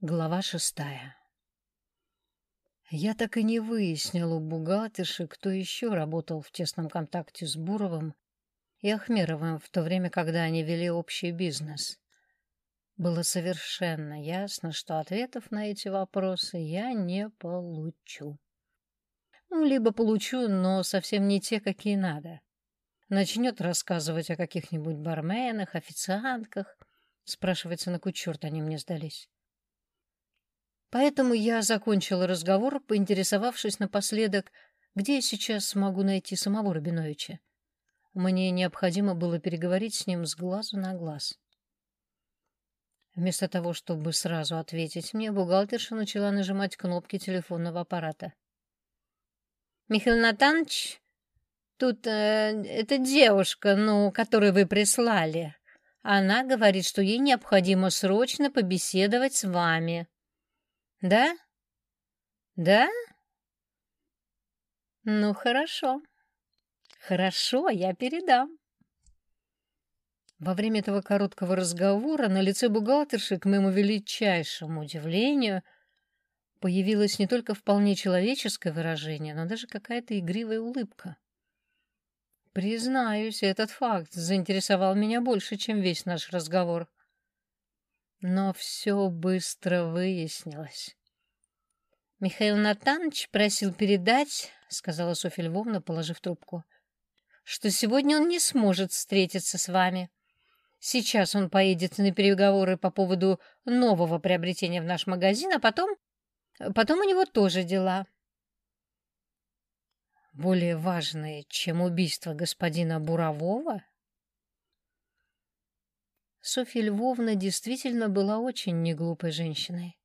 Глава шестая Я так и не выяснил у бухгалтерши, кто еще работал в тесном контакте с Буровым и Ахмеровым в то время, когда они вели общий бизнес. Было совершенно ясно, что ответов на эти вопросы я не получу. Ну, либо получу, но совсем не те, какие надо. Начнет рассказывать о каких-нибудь барменах, официантках. Спрашивается, на кой черт они мне сдались. Поэтому я закончила разговор, поинтересовавшись напоследок, где я сейчас смогу найти самого Рабиновича. Мне необходимо было переговорить с ним с глазу на глаз. Вместо того, чтобы сразу ответить мне, бухгалтерша начала нажимать кнопки телефонного аппарата. «Михаил Натанович, тут э, эта девушка, ну, которую вы прислали. Она говорит, что ей необходимо срочно побеседовать с вами». Да? Да? Ну, хорошо. Хорошо, я передам. Во время этого короткого разговора на лице бухгалтерши, к моему величайшему удивлению, появилось не только вполне человеческое выражение, но даже какая-то игривая улыбка. Признаюсь, этот факт заинтересовал меня больше, чем весь наш разговор. Но все быстро выяснилось. «Михаил Натанович просил передать, — сказала Софья Львовна, положив трубку, — что сегодня он не сможет встретиться с вами. Сейчас он поедет на переговоры по поводу нового приобретения в наш магазин, а потом... Потом у него тоже дела». «Более важные, чем убийство господина Бурового?» Софья Львовна действительно была очень неглупой женщиной.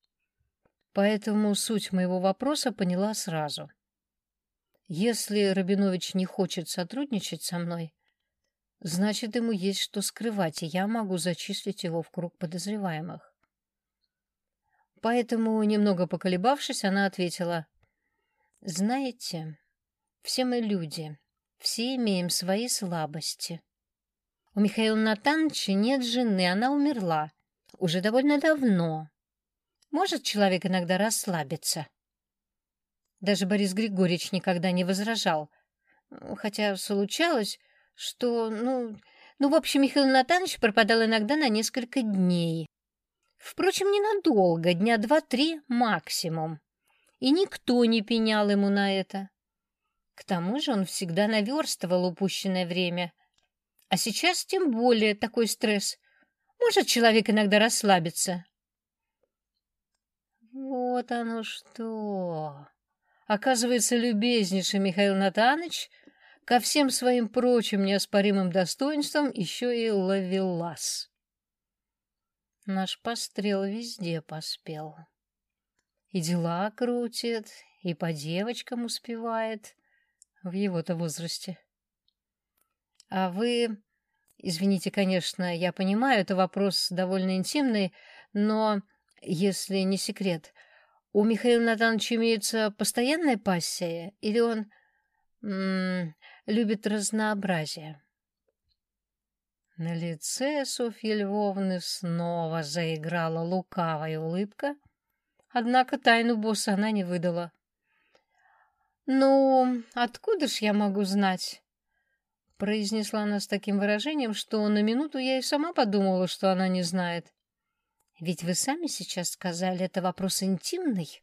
Поэтому суть моего вопроса поняла сразу. Если Рабинович не хочет сотрудничать со мной, значит, ему есть что скрывать, и я могу зачислить его в круг подозреваемых. Поэтому, немного поколебавшись, она ответила, «Знаете, все мы люди, все имеем свои слабости. У Михаила Натановича нет жены, она умерла. Уже довольно давно. Может человек иногда расслабиться. Даже Борис Григорьевич никогда не возражал. Хотя случалось, что, ну... Ну, в общем, Михаил Натанович пропадал иногда на несколько дней. Впрочем, ненадолго, дня два-три максимум. И никто не пенял ему на это. К тому же он всегда наверстывал упущенное время — а сейчас тем более такой стресс. Может человек иногда расслабиться. Вот оно что. Оказывается, любезнейший Михаил Натанович ко всем своим прочим неоспоримым достоинствам еще и ловелас. Наш пострел везде поспел. И дела крутит, и по девочкам успевает в его-то возрасте. А вы... Извините, конечно, я понимаю, это вопрос довольно интимный, но, если не секрет, у Михаила Натановича имеется постоянная пассия, или он м -м, любит разнообразие? На лице Софьи Львовны снова заиграла лукавая улыбка, однако тайну босса она не выдала. «Ну, откуда ж я могу знать?» Произнесла она с таким выражением, что на минуту я и сама подумала, что она не знает. Ведь вы сами сейчас сказали, это вопрос интимный.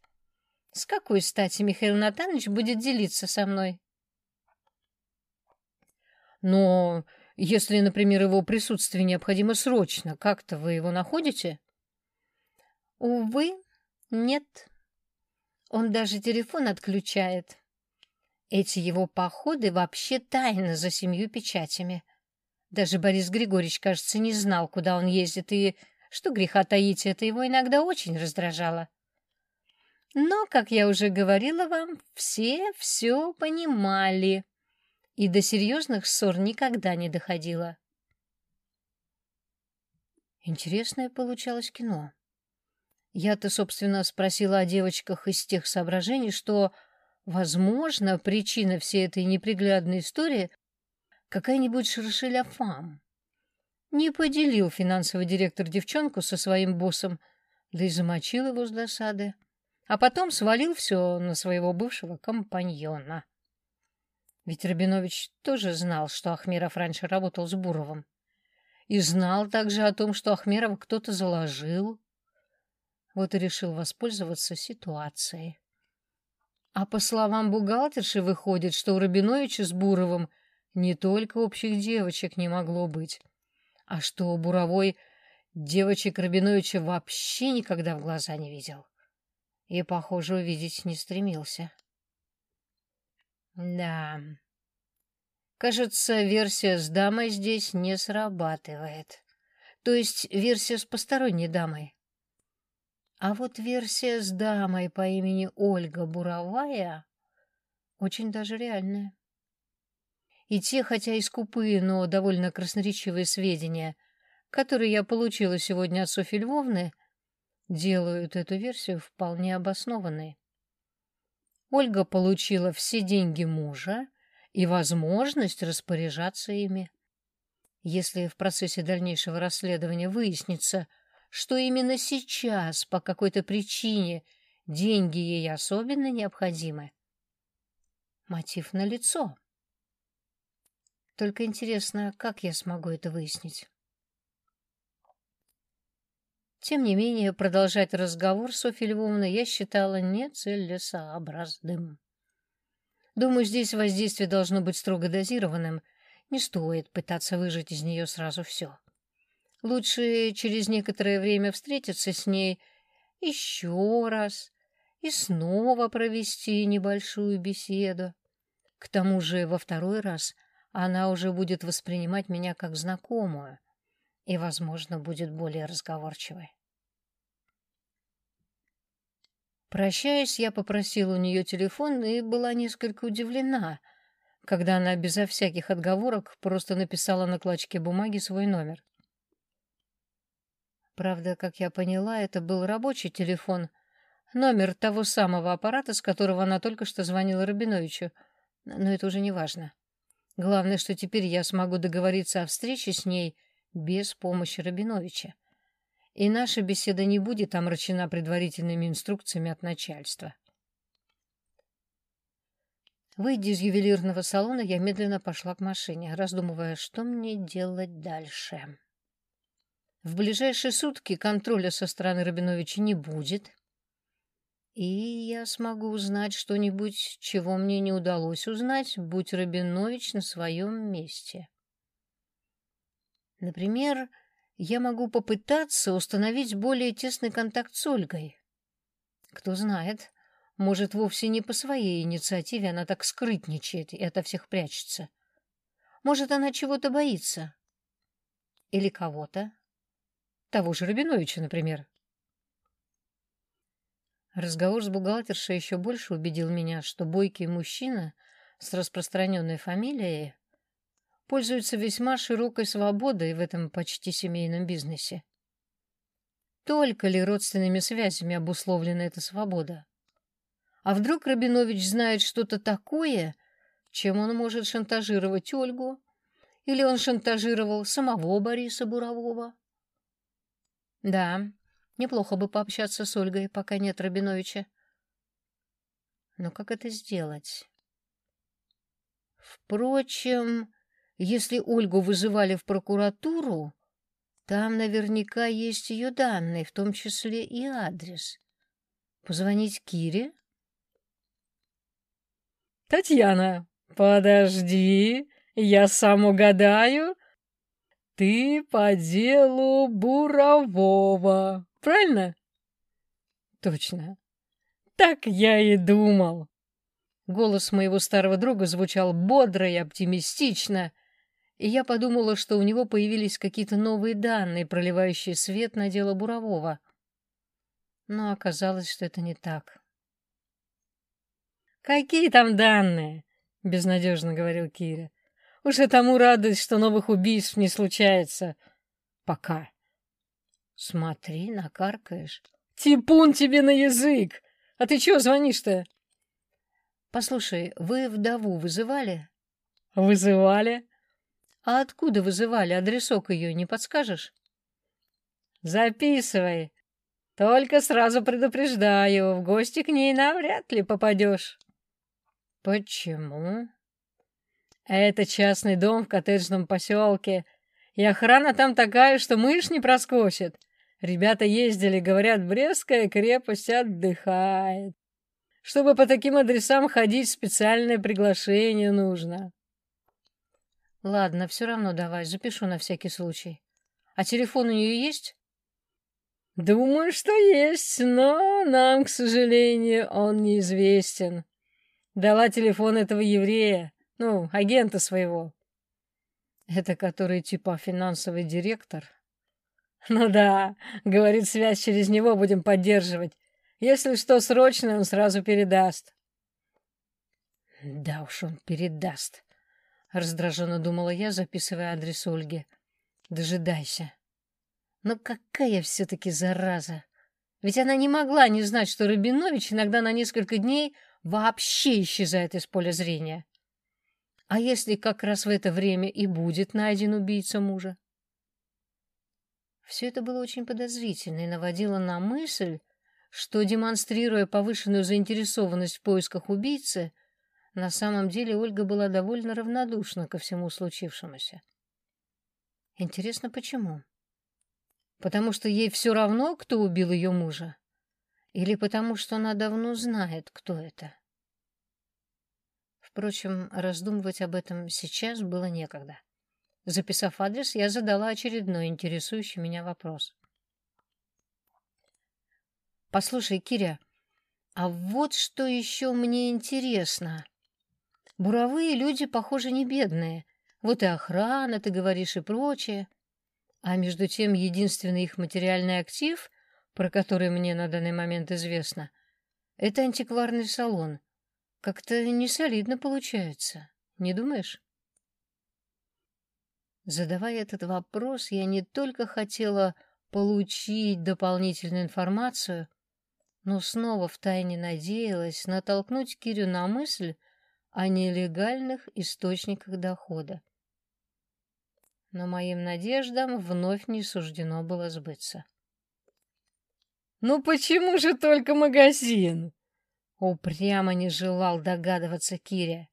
С какой стати Михаил Натанович будет делиться со мной? Но если, например, его присутствие необходимо срочно, как-то вы его находите? Увы, нет. Он даже телефон отключает. Эти его походы вообще тайны за семью печатями. Даже Борис Григорьевич, кажется, не знал, куда он ездит, и, что греха таить, это его иногда очень раздражало. Но, как я уже говорила вам, все все понимали, и до серьезных ссор никогда не доходило. Интересное получалось кино. Я-то, собственно, спросила о девочках из тех соображений, что Возможно, причина всей этой неприглядной истории какая-нибудь шершеля-фам. Не поделил финансовый директор девчонку со своим боссом, да и замочил его с досады, а потом свалил все на своего бывшего компаньона. Ведь Рабинович тоже знал, что Ахмеров раньше работал с Буровым. И знал также о том, что Ахмерова кто-то заложил. Вот и решил воспользоваться ситуацией. А по словам бухгалтерши, выходит, что у Рабиновича с Буровым не только общих девочек не могло быть, а что у Буровой девочек Рабиновича вообще никогда в глаза не видел. И, похоже, увидеть не стремился. Да, кажется, версия с дамой здесь не срабатывает. То есть версия с посторонней дамой. А вот версия с дамой по имени Ольга Буровая очень даже реальная. И те, хотя и скупые, но довольно красноречивые сведения, которые я получила сегодня от Софьи Львовны, делают эту версию вполне обоснованной. Ольга получила все деньги мужа и возможность распоряжаться ими. Если в процессе дальнейшего расследования выяснится, что именно сейчас по какой-то причине деньги ей особенно необходимы, мотив налицо. Только интересно, как я смогу это выяснить? Тем не менее, продолжать разговор с Софьей Львовной я считала нецелесообразным. Думаю, здесь воздействие должно быть строго дозированным. Не стоит пытаться выжать из нее сразу все. Лучше через некоторое время встретиться с ней еще раз и снова провести небольшую беседу. К тому же во второй раз она уже будет воспринимать меня как знакомую — и, возможно, будет более разговорчивой. Прощаясь, я попросила у нее телефон и была несколько удивлена, когда она безо всяких отговорок просто написала на клочке бумаги свой номер. Правда, как я поняла, это был рабочий телефон, номер того самого аппарата, с которого она только что звонила Рабиновичу, но это уже не важно. Главное, что теперь я смогу договориться о встрече с ней — без помощи Рабиновича. И наша беседа не будет омрачена предварительными инструкциями от начальства. Выйдя из ювелирного салона, я медленно пошла к машине, раздумывая, что мне делать дальше. В ближайшие сутки контроля со стороны Рабиновича не будет, и я смогу узнать что-нибудь, чего мне не удалось узнать, будь Рабинович на своем месте. Например, я могу попытаться установить более тесный контакт с Ольгой. Кто знает, может, вовсе не по своей инициативе она так скрытничает и ото всех прячется. Может, она чего-то боится. Или кого-то. Того же Рабиновича, например. Разговор с бухгалтершей еще больше убедил меня, что бойкий мужчина с распространенной фамилией пользуется весьма широкой свободой в этом почти семейном бизнесе. Только ли родственными связями обусловлена эта свобода? А вдруг Рабинович знает что-то такое, чем он может шантажировать Ольгу? Или он шантажировал самого Бориса Бурового? Да, неплохо бы пообщаться с Ольгой, пока нет Рабиновича. Но как это сделать? Впрочем, если Ольгу вызывали в прокуратуру, там наверняка есть ее данные, в том числе и адрес. Позвонить Кире? Татьяна, подожди, я сам угадаю. Ты по делу Бурового, правильно? Точно. Так я и думал. Голос моего старого друга звучал бодро и оптимистично, и я подумала, что у него появились какие-то новые данные, проливающие свет на дело Бурового. Но оказалось, что это не так. «Какие там данные?» — безнадежно говорил Киря. «Уже тому радость, что новых убийств не случается. Пока». «Смотри, накаркаешь». «Типун тебе на язык! А ты чего звонишь-то?» «Послушай, вы вдову вызывали?» «Вызывали. А откуда вызывали? Адресок ее не подскажешь? Записывай. Только сразу предупреждаю, в гости к ней навряд ли попадешь. Почему? Это частный дом в коттеджном поселке, и охрана там такая, что мышь не проскочит. Ребята ездили, говорят, Брестская крепость отдыхает. Чтобы по таким адресам ходить, специальное приглашение нужно. Ладно, все равно давай, запишу на всякий случай. А телефон у нее есть? Думаю, что есть, но нам, к сожалению, он неизвестен. Дала телефон этого еврея, ну, агента своего. Это который типа финансовый директор? Ну да, говорит, связь через него будем поддерживать. Если что срочно, он сразу передаст. Да уж он передаст, раздраженно думала я, записывая адрес Ольги. Дожидайся. Но какая все-таки зараза! Ведь она не могла не знать, что Рабинович иногда на несколько дней вообще исчезает из поля зрения. А если как раз в это время и будет найден убийца мужа? Все это было очень подозрительно и наводило на мысль, что, демонстрируя повышенную заинтересованность в поисках убийцы, на самом деле Ольга была довольно равнодушна ко всему случившемуся. Интересно, почему? Потому что ей все равно, кто убил ее мужа? Или потому что она давно знает, кто это? Впрочем, раздумывать об этом сейчас было некогда. Записав адрес, я задала очередной интересующий меня вопрос. «Послушай, Киря, а вот что еще мне интересно. Буровые люди, похоже, не бедные. Вот и охрана, ты говоришь, и прочее. А между тем, единственный их материальный актив, про который мне на данный момент известно, это антикварный салон. Как-то не солидно получается, не думаешь? Задавая этот вопрос, я не только хотела получить дополнительную информацию, но снова втайне надеялась натолкнуть Кирю на мысль о нелегальных источниках дохода но моим надеждам вновь не суждено было сбыться. «Ну почему же только магазин?» Упрямо не желал догадываться Киря.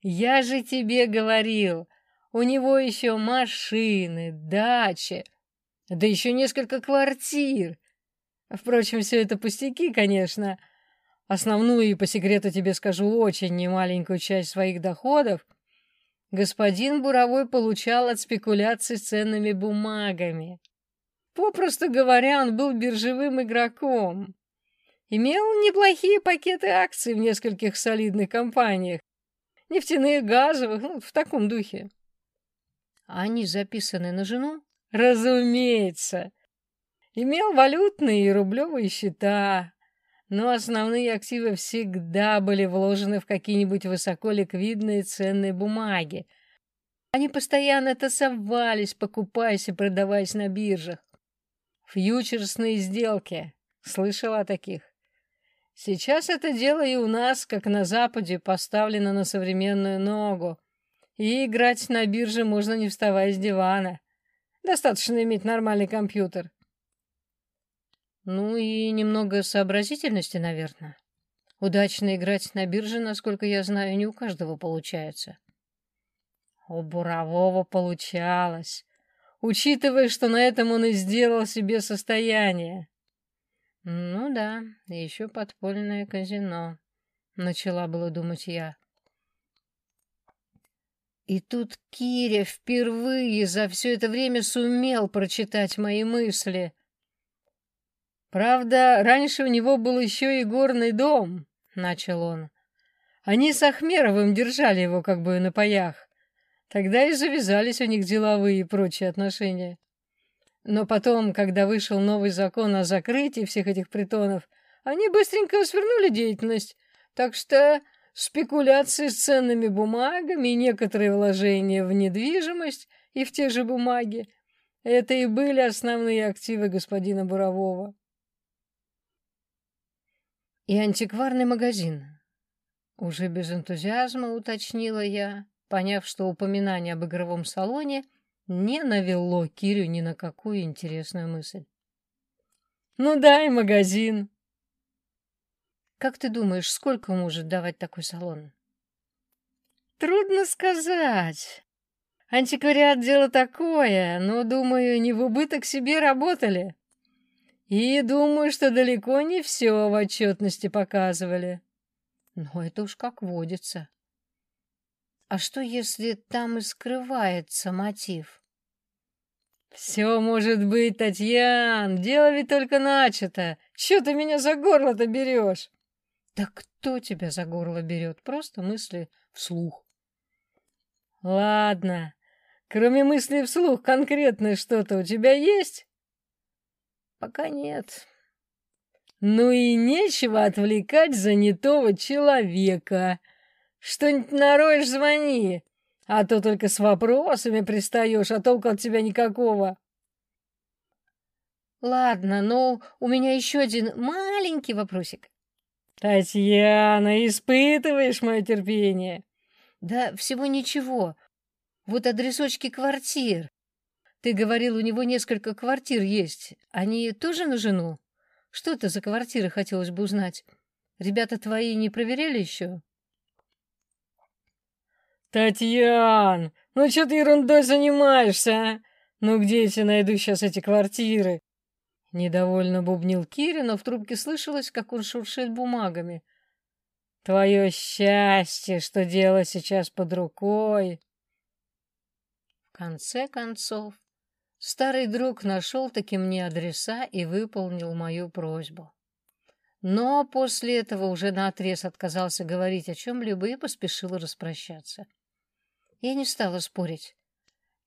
«Я же тебе говорил, у него еще машины, дачи, да еще несколько квартир. Впрочем, все это пустяки, конечно. Основную, и по секрету тебе скажу, очень немаленькую часть своих доходов — господин Буровой получал от спекуляций с ценными бумагами. Попросту говоря, он был биржевым игроком. Имел неплохие пакеты акций в нескольких солидных компаниях. Нефтяных, газовых, ну, в таком духе. Они записаны на жену? Разумеется. Имел валютные и рублевые счета, но основные активы всегда были вложены в какие-нибудь высоко ликвидные ценные бумаги. Они постоянно тасовались, покупаясь и продаваясь на биржах. Фьючерсные сделки. Слышала о таких? Сейчас это дело и у нас, как на Западе, поставлено на современную ногу. И играть на бирже можно не вставая с дивана. Достаточно иметь нормальный компьютер. Ну и немного сообразительности, наверное. Удачно играть на бирже, насколько я знаю, не у каждого получается. У Бурового получалось, учитывая, что на этом он и сделал себе состояние. Ну да, еще подпольное казино, начала было думать я. И тут Киря впервые за все это время сумел прочитать мои мысли. Правда, раньше у него был еще и горный дом, — начал он. Они с Ахмеровым держали его как бы на паях. Тогда и завязались у них деловые и прочие отношения. Но потом, когда вышел новый закон о закрытии всех этих притонов, они быстренько свернули деятельность, так что спекуляции с ценными бумагами и некоторые вложения в недвижимость и в те же бумаги — это и были основные активы господина Бурового. И антикварный магазин. Уже без энтузиазма уточнила я, поняв, что упоминание об игровом салоне не навело Кирю ни на какую интересную мысль. Ну да, и магазин. Как ты думаешь, сколько может давать такой салон? Трудно сказать. Антиквариат дело такое, но, думаю, не в убыток себе работали. И думаю, что далеко не все в отчетности показывали. Но это уж как водится. А что, если там и скрывается мотив? Все может быть, Татьян, дело ведь только начато. Че ты меня за горло-то берешь? Да кто тебя за горло берет? Просто мысли вслух. Ладно, кроме мыслей вслух, конкретное что-то у тебя есть? Пока нет. Ну и нечего отвлекать занятого человека. Что-нибудь нароешь, звони, а то только с вопросами пристаешь, а толку от тебя никакого. Ладно, но у меня еще один маленький вопросик. Татьяна, испытываешь мое терпение? Да всего ничего. Вот адресочки квартир. Ты говорил, у него несколько квартир есть. Они тоже на жену? Что это за квартиры, хотелось бы узнать. Ребята твои не проверяли еще? Татьян, ну что ты ерундой занимаешься, а? Ну где я тебе найду сейчас эти квартиры? Недовольно бубнил Кирин, но в трубке слышалось, как он шуршит бумагами. Твое счастье, что дело сейчас под рукой. В конце концов, старый друг нашел таки мне адреса и выполнил мою просьбу. Но после этого уже наотрез отказался говорить о чем-либо и поспешил распрощаться. Я не стала спорить.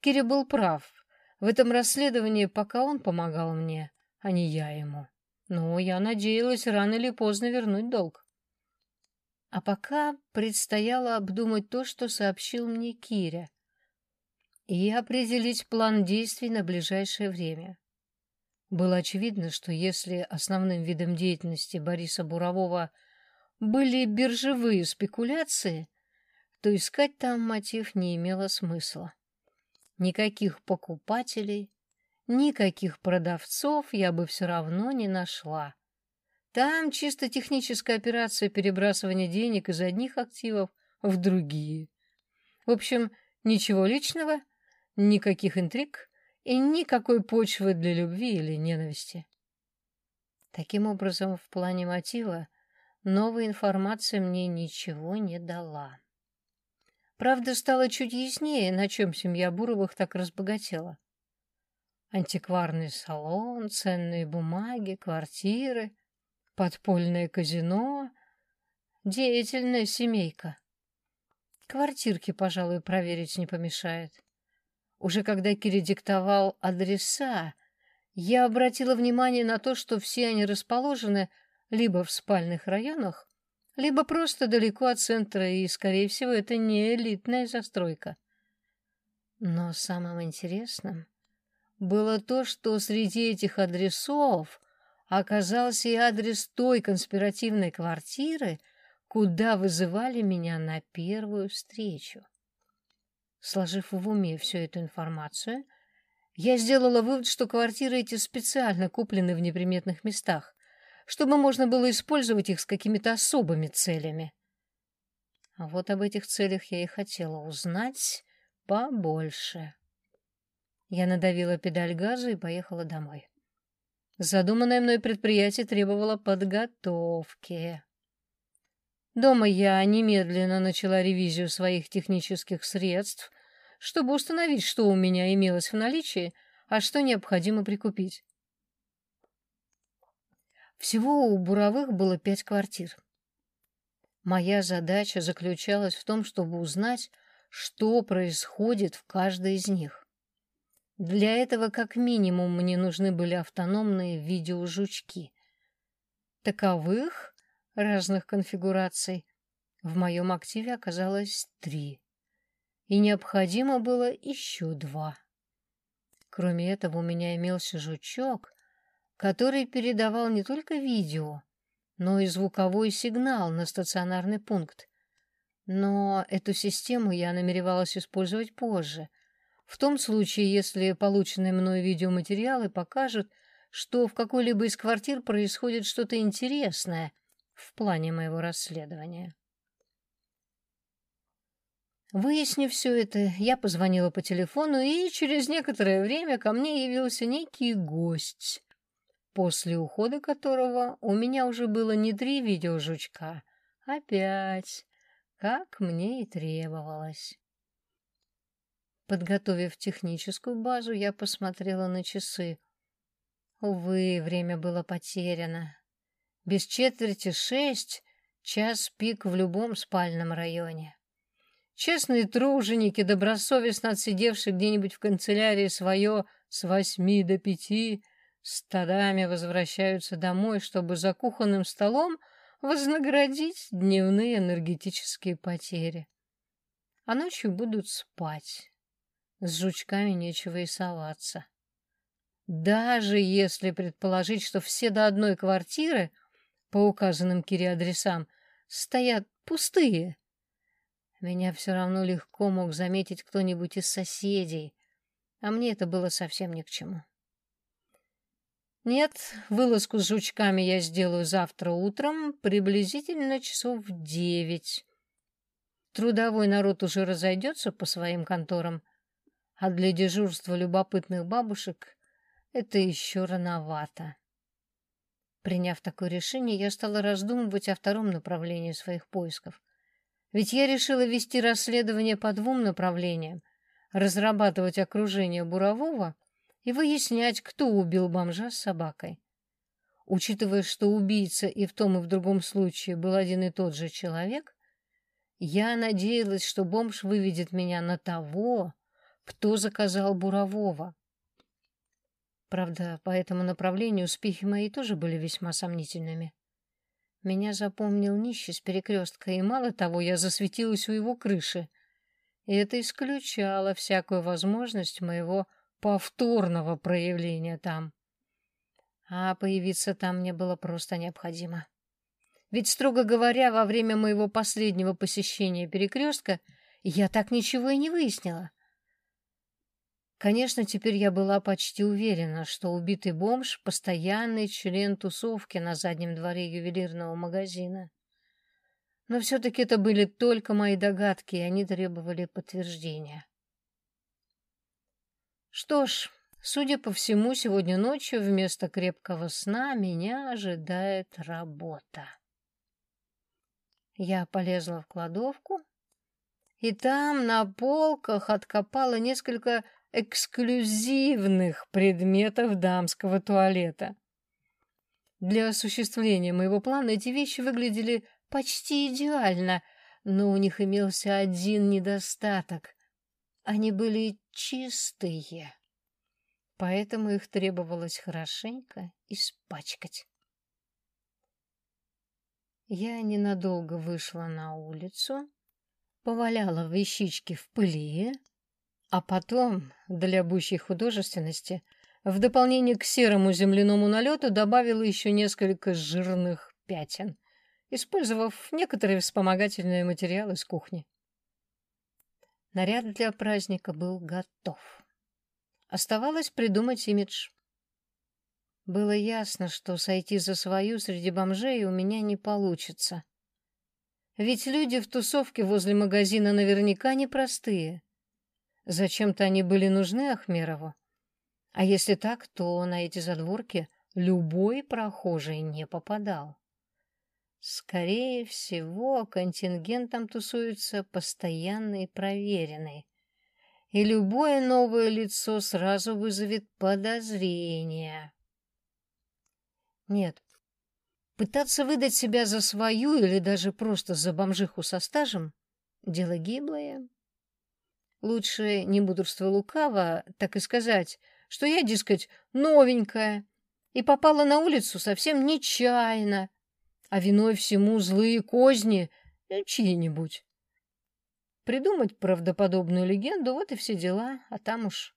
Киря был прав. В этом расследовании пока он помогал мне, а не я ему. Но я надеялась рано или поздно вернуть долг. А пока предстояло обдумать то, что сообщил мне Киря, и определить план действий на ближайшее время. Было очевидно, что если основным видом деятельности Бориса Бурового были биржевые спекуляции, то искать там мотив не имело смысла. Никаких покупателей, никаких продавцов я бы все равно не нашла. Там чисто техническая операция перебрасывания денег из одних активов в другие. В общем, ничего личного, никаких интриг и никакой почвы для любви или ненависти. Таким образом, в плане мотива новая информация мне ничего не дала. Правда, стало чуть яснее, на чем семья Буровых так разбогатела. Антикварный салон, ценные бумаги, квартиры, подпольное казино, деятельная семейка. Квартирки, пожалуй, проверить не помешает. Уже когда Кири диктовал адреса, я обратила внимание на то, что все они расположены либо в спальных районах, либо просто далеко от центра, и, скорее всего, это не элитная застройка. Но самым интересным было то, что среди этих адресов оказался и адрес той конспиративной квартиры, куда вызывали меня на первую встречу. Сложив в уме всю эту информацию, я сделала вывод, что квартиры эти специально куплены в неприметных местах, чтобы можно было использовать их с какими-то особыми целями. А вот об этих целях я и хотела узнать побольше. Я надавила педаль газа и поехала домой. Задуманное мной предприятие требовало подготовки. Дома я немедленно начала ревизию своих технических средств, чтобы установить, что у меня имелось в наличии, а что необходимо прикупить. Всего у Буровых было пять квартир. Моя задача заключалась в том, чтобы узнать, что происходит в каждой из них. Для этого как минимум мне нужны были автономные видеожучки. Таковых разных конфигураций в моем активе оказалось три, и необходимо было еще два. Кроме этого у меня имелся жучок, который передавал не только видео, но и звуковой сигнал на стационарный пункт. Но эту систему я намеревалась использовать позже, в том случае, если полученные мной видеоматериалы покажут, что в какой-либо из квартир происходит что-то интересное в плане моего расследования. Выяснив все это, я позвонила по телефону, и через некоторое время ко мне явился некий гость, после ухода которого у меня уже было не три видеожучка, а пять, как мне и требовалось. Подготовив техническую базу, я посмотрела на часы. Увы, время было потеряно. Без четверти шесть — час пик в любом спальном районе. Честные труженики, добросовестно отсидевшие где-нибудь в канцелярии свое с восьми до пяти, стадами возвращаются домой, чтобы за кухонным столом вознаградить дневные энергетические потери. А ночью будут спать. С жучками нечего и соваться. Даже если предположить, что все до одной квартиры по указанным Кире адресам стоят пустые, меня все равно легко мог заметить кто-нибудь из соседей, а мне это было совсем ни к чему. Нет, вылазку с жучками я сделаю завтра утром, приблизительно часов в девять. Трудовой народ уже разойдется по своим конторам, а для дежурства любопытных бабушек это еще рановато. Приняв такое решение, я стала раздумывать о втором направлении своих поисков. Ведь я решила вести расследование по двум направлениям — разрабатывать окружение Бурового и выяснять, кто убил бомжа с собакой. Учитывая, что убийца и в том, и в другом случае был один и тот же человек, я надеялась, что бомж выведет меня на того, кто заказал Бурового. Правда, по этому направлению успехи мои тоже были весьма сомнительными. Меня запомнил нищий с перекрестка, и мало того, я засветилась у его крыши. И это исключало всякую возможность моего повторного проявления там. А появиться там мне было просто необходимо. Ведь, строго говоря, во время моего последнего посещения перекрестка я так ничего и не выяснила. Конечно, теперь я была почти уверена, что убитый бомж — постоянный член тусовки на заднем дворе ювелирного магазина. Но все-таки это были только мои догадки, и они требовали подтверждения. Что ж, судя по всему, сегодня ночью вместо крепкого сна меня ожидает работа. Я полезла в кладовку, и там на полках откопала несколько эксклюзивных предметов дамского туалета. Для осуществления моего плана эти вещи выглядели почти идеально, но у них имелся один недостаток. Они были чистые, поэтому их требовалось хорошенько испачкать. Я ненадолго вышла на улицу, поваляла вещички в пыли, а потом, для пущей художественности, в дополнение к серому земляному налету добавила еще несколько жирных пятен, использовав некоторые вспомогательные материалы с кухни. Наряд для праздника был готов. Оставалось придумать имидж. Было ясно, что сойти за свою среди бомжей у меня не получится. Ведь люди в тусовке возле магазина наверняка непростые. Зачем-то они были нужны Ахмерову. А если так, то на эти задворки любой прохожий не попадал. Скорее всего, контингентом тусуется постоянный проверенный. И любое новое лицо сразу вызовет подозрение. Нет, пытаться выдать себя за свою или даже просто за бомжиху со стажем — дело гиблое. Лучше, не мудрство лукаво, так и сказать, что я, дескать, новенькая и попала на улицу совсем нечаянно, а виной всему злые козни чьи-нибудь. Придумать правдоподобную легенду, вот и все дела, а там уж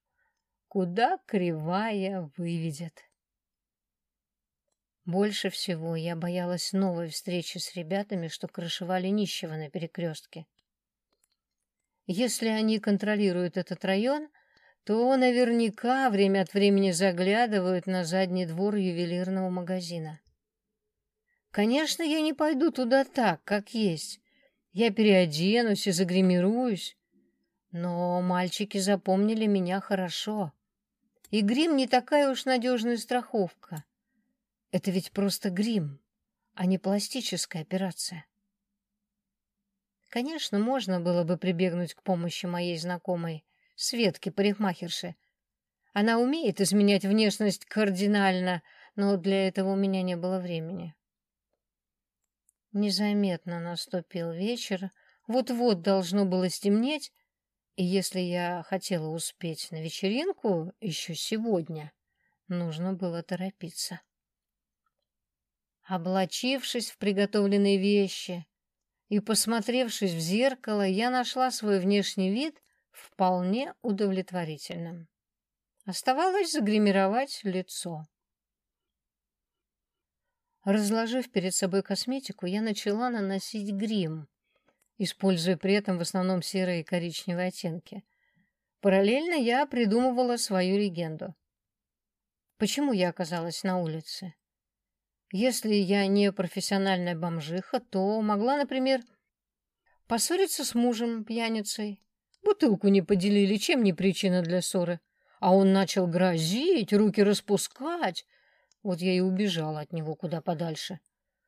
куда кривая выведет. Больше всего я боялась новой встречи с ребятами, что крышевали нищего на перекрестке. Если они контролируют этот район, то наверняка время от времени заглядывают на задний двор ювелирного магазина. Конечно, я не пойду туда так, как есть. Я переоденусь и загримируюсь. Но мальчики запомнили меня хорошо. И грим не такая уж надежная страховка. Это ведь просто грим, а не пластическая операция. Конечно, можно было бы прибегнуть к помощи моей знакомой, Светки парикмахерши. Она умеет изменять внешность кардинально, но для этого у меня не было времени. Незаметно наступил вечер, вот-вот должно было стемнеть, и если я хотела успеть на вечеринку еще сегодня, нужно было торопиться. Облачившись в приготовленные вещи и посмотревшись в зеркало, я нашла свой внешний вид вполне удовлетворительным. Оставалось загримировать лицо. Разложив перед собой косметику, я начала наносить грим, используя при этом в основном серые и коричневые оттенки. Параллельно я придумывала свою легенду. Почему я оказалась на улице? Если я не профессиональная бомжиха, то могла, например, поссориться с мужем пьяницей. Бутылку не поделили, чем не причина для ссоры. А он начал грозить, руки распускать. Вот я и убежала от него куда подальше.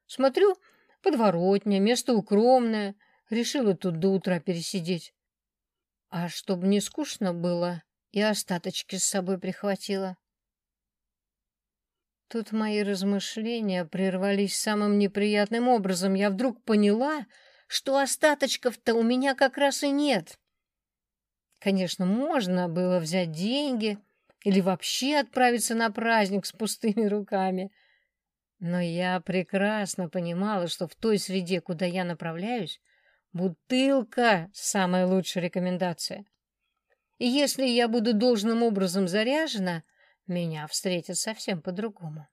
Смотрю, подворотня, место укромное. Решила тут до утра пересидеть. А чтобы не скучно было, и остаточки с собой прихватила. Тут мои размышления прервались самым неприятным образом. Я вдруг поняла, что остаточков-то у меня как раз и нет. Конечно, можно было взять деньги или вообще отправиться на праздник с пустыми руками. Но я прекрасно понимала, что в той среде, куда я направляюсь, бутылка — самая лучшая рекомендация. И если я буду должным образом заряжена — меня встретят совсем по-другому.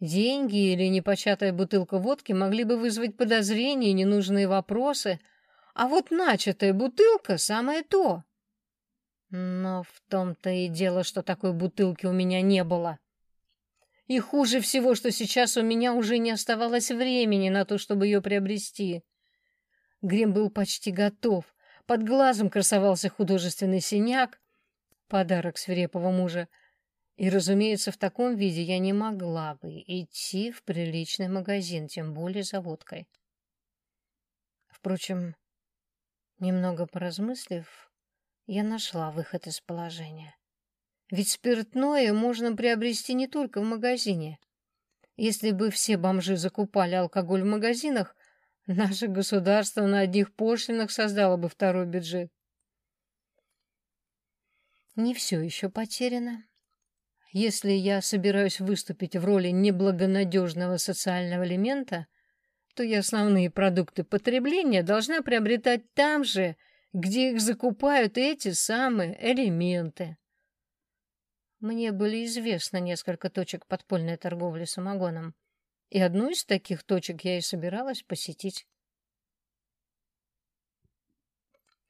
Деньги или непочатая бутылка водки могли бы вызвать подозрения и ненужные вопросы, а вот начатая бутылка — самое то. Но в том-то и дело, что такой бутылки у меня не было. И хуже всего, что сейчас у меня уже не оставалось времени на то, чтобы ее приобрести. Грим был почти готов. Под глазом красовался художественный синяк, подарок свирепого мужа, и, разумеется, в таком виде я не могла бы идти в приличный магазин, тем более за водкой. Впрочем, немного поразмыслив, я нашла выход из положения. Ведь спиртное можно приобрести не только в магазине. Если бы все бомжи закупали алкоголь в магазинах, наше государство на одних пошлинах создало бы второй бюджет. Не все еще потеряно. Если я собираюсь выступить в роли неблагонадежного социального элемента, то я основные продукты потребления должна приобретать там же, где их закупают эти самые элементы. Мне были известны несколько точек подпольной торговли самогоном, и одну из таких точек я и собиралась посетить.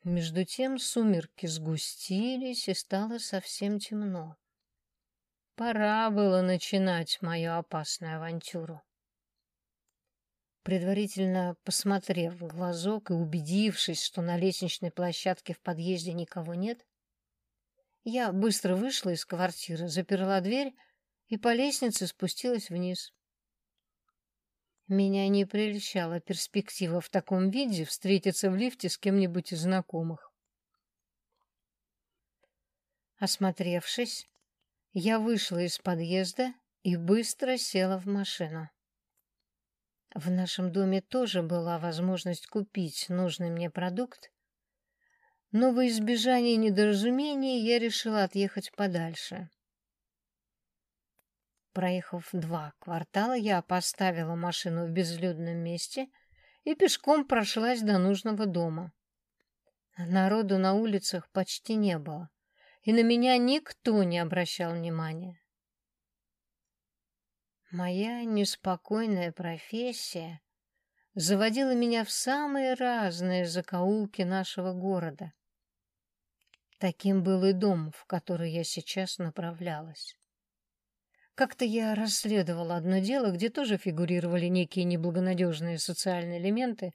Между тем сумерки сгустились, и стало совсем темно. Пора было начинать мою опасную авантюру. Предварительно посмотрев в глазок и убедившись, что на лестничной площадке в подъезде никого нет, я быстро вышла из квартиры, заперла дверь и по лестнице спустилась вниз. Меня не прельщала перспектива в таком виде встретиться в лифте с кем-нибудь из знакомых. Осмотревшись, я вышла из подъезда и быстро села в машину. В нашем доме тоже была возможность купить нужный мне продукт, но во избежание недоразумений я решила отъехать подальше. Проехав два квартала, я поставила машину в безлюдном месте и пешком прошлась до нужного дома. Народу на улицах почти не было и на меня никто не обращал внимания. Моя неспокойная профессия заводила меня в самые разные закоулки нашего города. Таким был и дом, в который я сейчас направлялась. Как-то я расследовала одно дело, где тоже фигурировали некие неблагонадежные социальные элементы,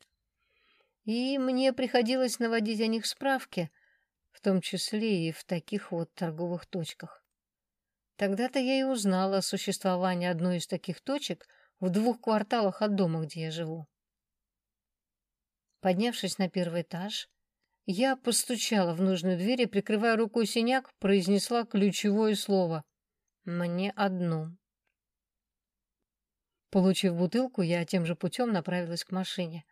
и мне приходилось наводить о них справки, в том числе и в таких вот торговых точках. Тогда-то я и узнала о существовании одной из таких точек в двух кварталах от дома, где я живу. Поднявшись на первый этаж, я постучала в нужную дверь и, прикрывая рукой синяк, произнесла ключевое слово «Мне одно». Получив бутылку, я тем же путем направилась к машине.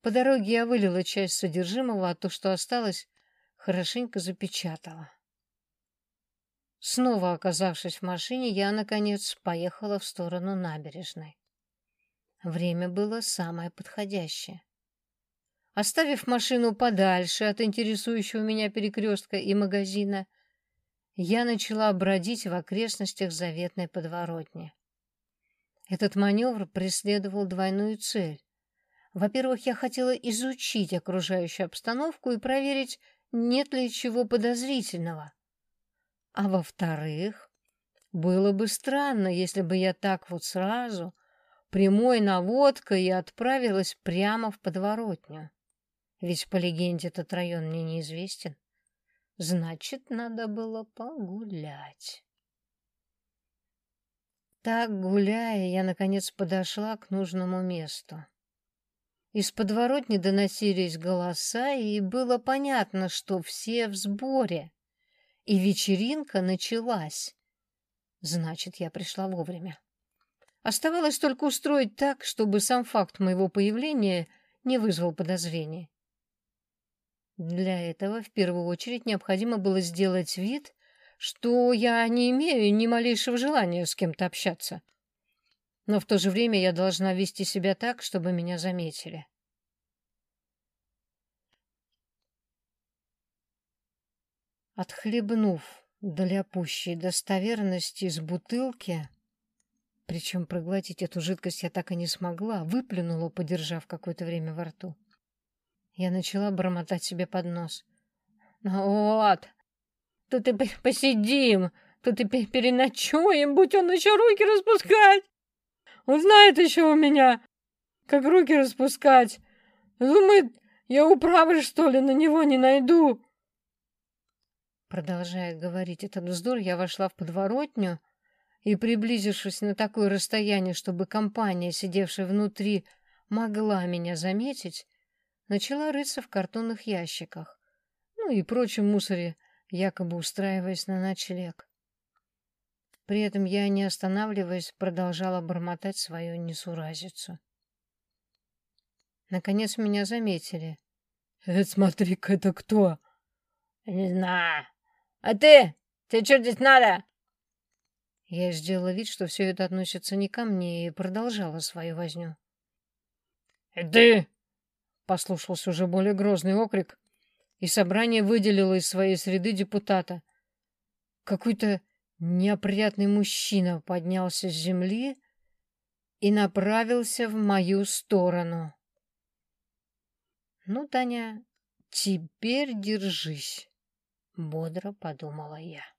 По дороге я вылила часть содержимого, а то, что осталось, хорошенько запечатала. Снова оказавшись в машине, я, наконец, поехала в сторону набережной. Время было самое подходящее. Оставив машину подальше от интересующего меня перекрестка и магазина, я начала бродить в окрестностях заветной подворотни. Этот маневр преследовал двойную цель. Во-первых, я хотела изучить окружающую обстановку и проверить, нет ли чего подозрительного. А во-вторых, было бы странно, если бы я так вот сразу, прямой наводкой, и отправилась прямо в подворотню. Ведь по легенде этот район мне неизвестен. Значит, надо было погулять. Так, гуляя, я, наконец, подошла к нужному месту. Из подворотни доносились голоса, и было понятно, что все в сборе и вечеринка началась. Значит, я пришла вовремя. Оставалось только устроить так, чтобы сам факт моего появления не вызвал подозрений. Для этого в первую очередь необходимо было сделать вид, что я не имею ни малейшего желания с кем-то общаться. Но в то же время я должна вести себя так, чтобы меня заметили. Отхлебнув для пущей достоверности из бутылки, причем проглотить эту жидкость я так и не смогла, выплюнула, подержав какое-то время во рту. Я начала бормотать себе под нос. «Ну вот, тут и посидим, тут и переночуем, будь он еще руки распускать. Он знает еще у меня, как руки распускать. Думает, я управы, что ли, на него не найду. Продолжая говорить этот вздор, я вошла в подворотню и, приблизившись на такое расстояние, чтобы компания, сидевшая внутри, могла меня заметить, начала рыться в картонных ящиках, ну и прочем мусоре, якобы устраиваясь на ночлег. При этом я, не останавливаясь, продолжала бормотать свою несуразицу. Наконец меня заметили. «Это смотри-ка, это кто?» «Не знаю», «А ты? Ты что здесь надо?» Я сделала вид, что все это относится не ко мне, и продолжала свою возню. «Ты!» — послушался уже более грозный окрик, и собрание выделило из своей среды депутата. Какой-то неопрятный мужчина поднялся с земли и направился в мою сторону. «Ну, Таня, теперь держись». Бодро подумала я.